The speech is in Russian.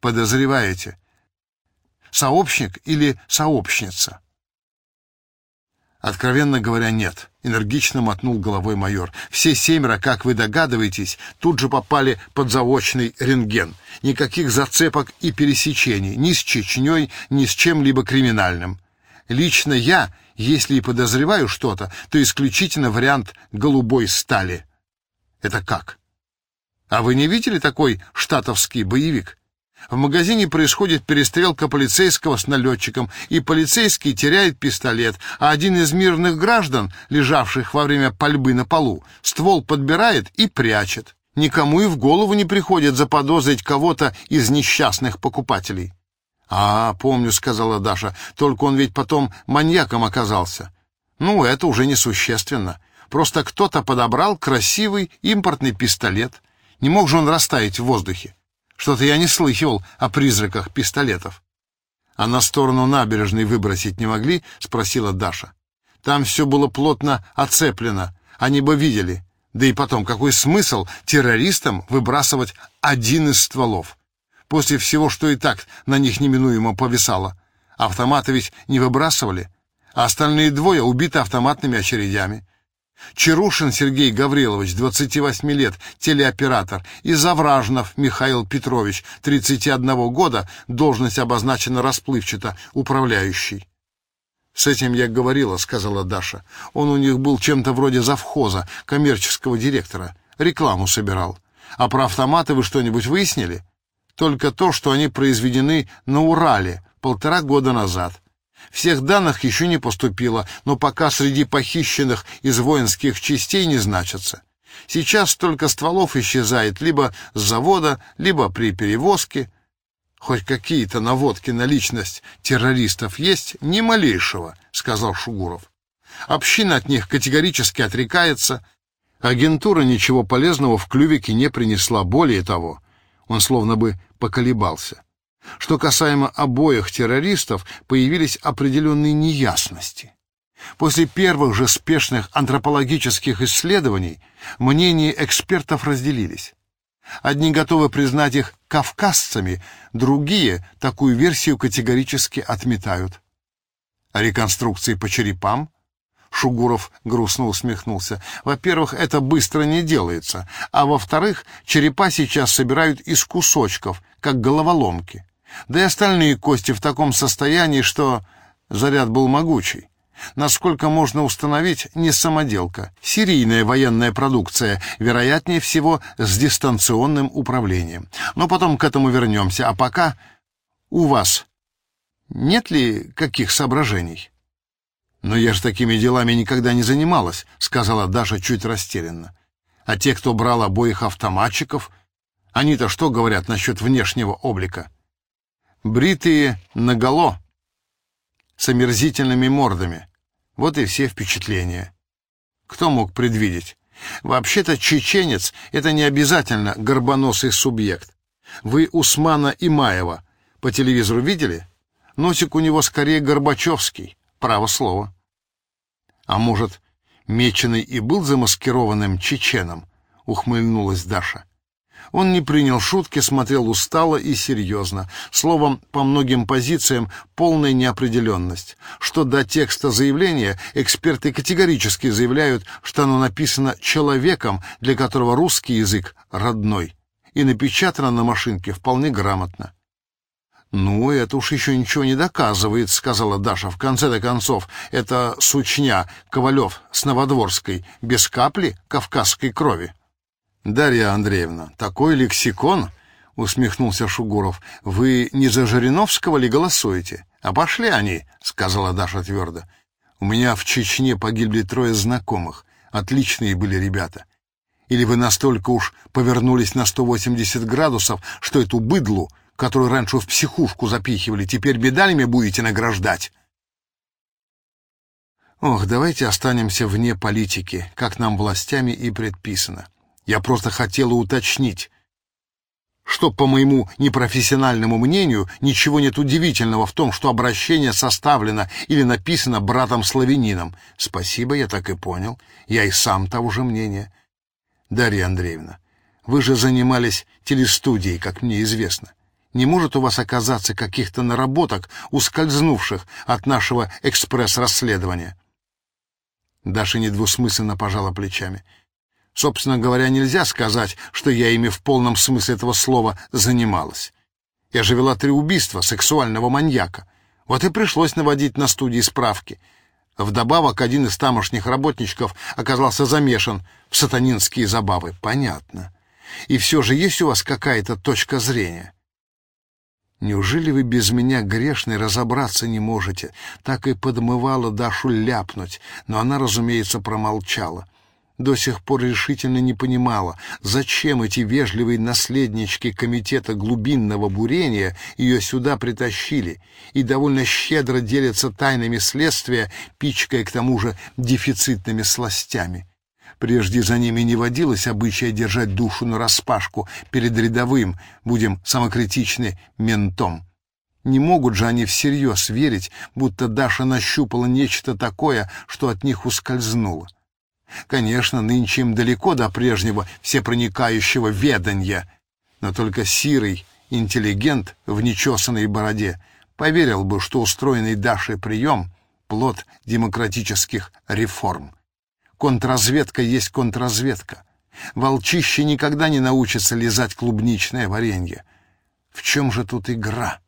подозреваете? Сообщник или сообщница? Откровенно говоря, нет. Энергично мотнул головой майор. Все семеро, как вы догадываетесь, тут же попали под заочный рентген. Никаких зацепок и пересечений ни с Чечней, ни с чем-либо криминальным. Лично я, если и подозреваю что-то, то исключительно вариант голубой стали. Это как? А вы не видели такой штатовский боевик? В магазине происходит перестрелка полицейского с налетчиком, и полицейский теряет пистолет, а один из мирных граждан, лежавших во время пальбы на полу, ствол подбирает и прячет. Никому и в голову не приходит заподозрить кого-то из несчастных покупателей. «А, помню», — сказала Даша, — «только он ведь потом маньяком оказался». «Ну, это уже несущественно. Просто кто-то подобрал красивый импортный пистолет. Не мог же он растаять в воздухе. Что-то я не слыхивал о призраках пистолетов. А на сторону набережной выбросить не могли? Спросила Даша. Там все было плотно оцеплено. Они бы видели. Да и потом, какой смысл террористам выбрасывать один из стволов? После всего, что и так на них неминуемо повисало. Автоматы ведь не выбрасывали, а остальные двое убиты автоматными очередями. Чарушин Сергей Гаврилович, 28 лет, телеоператор, и Завражнов Михаил Петрович, 31 года, должность обозначена расплывчато, управляющий. «С этим я говорила», — сказала Даша. «Он у них был чем-то вроде завхоза, коммерческого директора. Рекламу собирал. А про автоматы вы что-нибудь выяснили? Только то, что они произведены на Урале полтора года назад. Всех данных еще не поступило, но пока среди похищенных из воинских частей не значатся. Сейчас только стволов исчезает либо с завода, либо при перевозке. Хоть какие-то наводки на личность террористов есть, ни малейшего, сказал Шугуров. Община от них категорически отрекается. Агентура ничего полезного в клювике не принесла, более того, он словно бы поколебался. Что касаемо обоих террористов, появились определенные неясности. После первых же спешных антропологических исследований мнения экспертов разделились. Одни готовы признать их кавказцами, другие такую версию категорически отметают. А реконструкции по черепам? Шугуров грустно усмехнулся. Во-первых, это быстро не делается, а во-вторых, черепа сейчас собирают из кусочков, как головоломки. Да и остальные кости в таком состоянии, что заряд был могучий. Насколько можно установить, не самоделка, серийная военная продукция, вероятнее всего с дистанционным управлением. Но потом к этому вернемся, а пока у вас нет ли каких соображений? «Но я же такими делами никогда не занималась», — сказала Даша чуть растерянно. «А те, кто брал обоих автоматчиков, они-то что говорят насчет внешнего облика?» Бритые наголо, с омерзительными мордами. Вот и все впечатления. Кто мог предвидеть? Вообще-то чеченец — это не обязательно горбоносый субъект. Вы Усмана Имаева по телевизору видели? Носик у него скорее Горбачевский, право слово. А может, Меченый и был замаскированным чеченом? Ухмыльнулась Даша. Он не принял шутки, смотрел устало и серьезно. Словом, по многим позициям полная неопределенность. Что до текста заявления, эксперты категорически заявляют, что оно написано человеком, для которого русский язык родной, и напечатано на машинке вполне грамотно. «Ну, это уж еще ничего не доказывает», — сказала Даша. «В конце-то концов, это сучня Ковалев с Новодворской, без капли кавказской крови». «Дарья Андреевна, такой лексикон!» — усмехнулся Шугуров. «Вы не за Жириновского ли голосуете?» «А пошли они», — сказала Даша твердо. «У меня в Чечне погибли трое знакомых. Отличные были ребята. Или вы настолько уж повернулись на 180 градусов, что эту быдлу, которую раньше в психушку запихивали, теперь медалями будете награждать?» «Ох, давайте останемся вне политики, как нам властями и предписано». Я просто хотела уточнить, что, по моему непрофессиональному мнению, ничего нет удивительного в том, что обращение составлено или написано братом-славянином. Спасибо, я так и понял. Я и сам того же мнения. Дарья Андреевна, вы же занимались телестудией, как мне известно. Не может у вас оказаться каких-то наработок, ускользнувших от нашего экспресс-расследования?» Даша недвусмысленно пожала плечами. Собственно говоря, нельзя сказать, что я ими в полном смысле этого слова занималась. Я же вела три убийства сексуального маньяка. Вот и пришлось наводить на студии справки. Вдобавок, один из тамошних работничков оказался замешан в сатанинские забавы. Понятно. И все же есть у вас какая-то точка зрения? Неужели вы без меня, грешный, разобраться не можете? Так и подмывала Дашу ляпнуть, но она, разумеется, промолчала. До сих пор решительно не понимала, зачем эти вежливые наследнички комитета глубинного бурения ее сюда притащили и довольно щедро делятся тайнами следствия, пичкая к тому же дефицитными сластями. Прежде за ними не водилось обычая держать душу нараспашку перед рядовым, будем самокритичны, ментом. Не могут же они всерьез верить, будто Даша нащупала нечто такое, что от них ускользнуло. Конечно, нынче им далеко до прежнего всепроникающего веданья, но только сирый интеллигент в нечесанной бороде поверил бы, что устроенный Дашей прием — плод демократических реформ. Контрразведка есть контрразведка. Волчище никогда не научится лизать клубничное варенье. В чем же тут игра?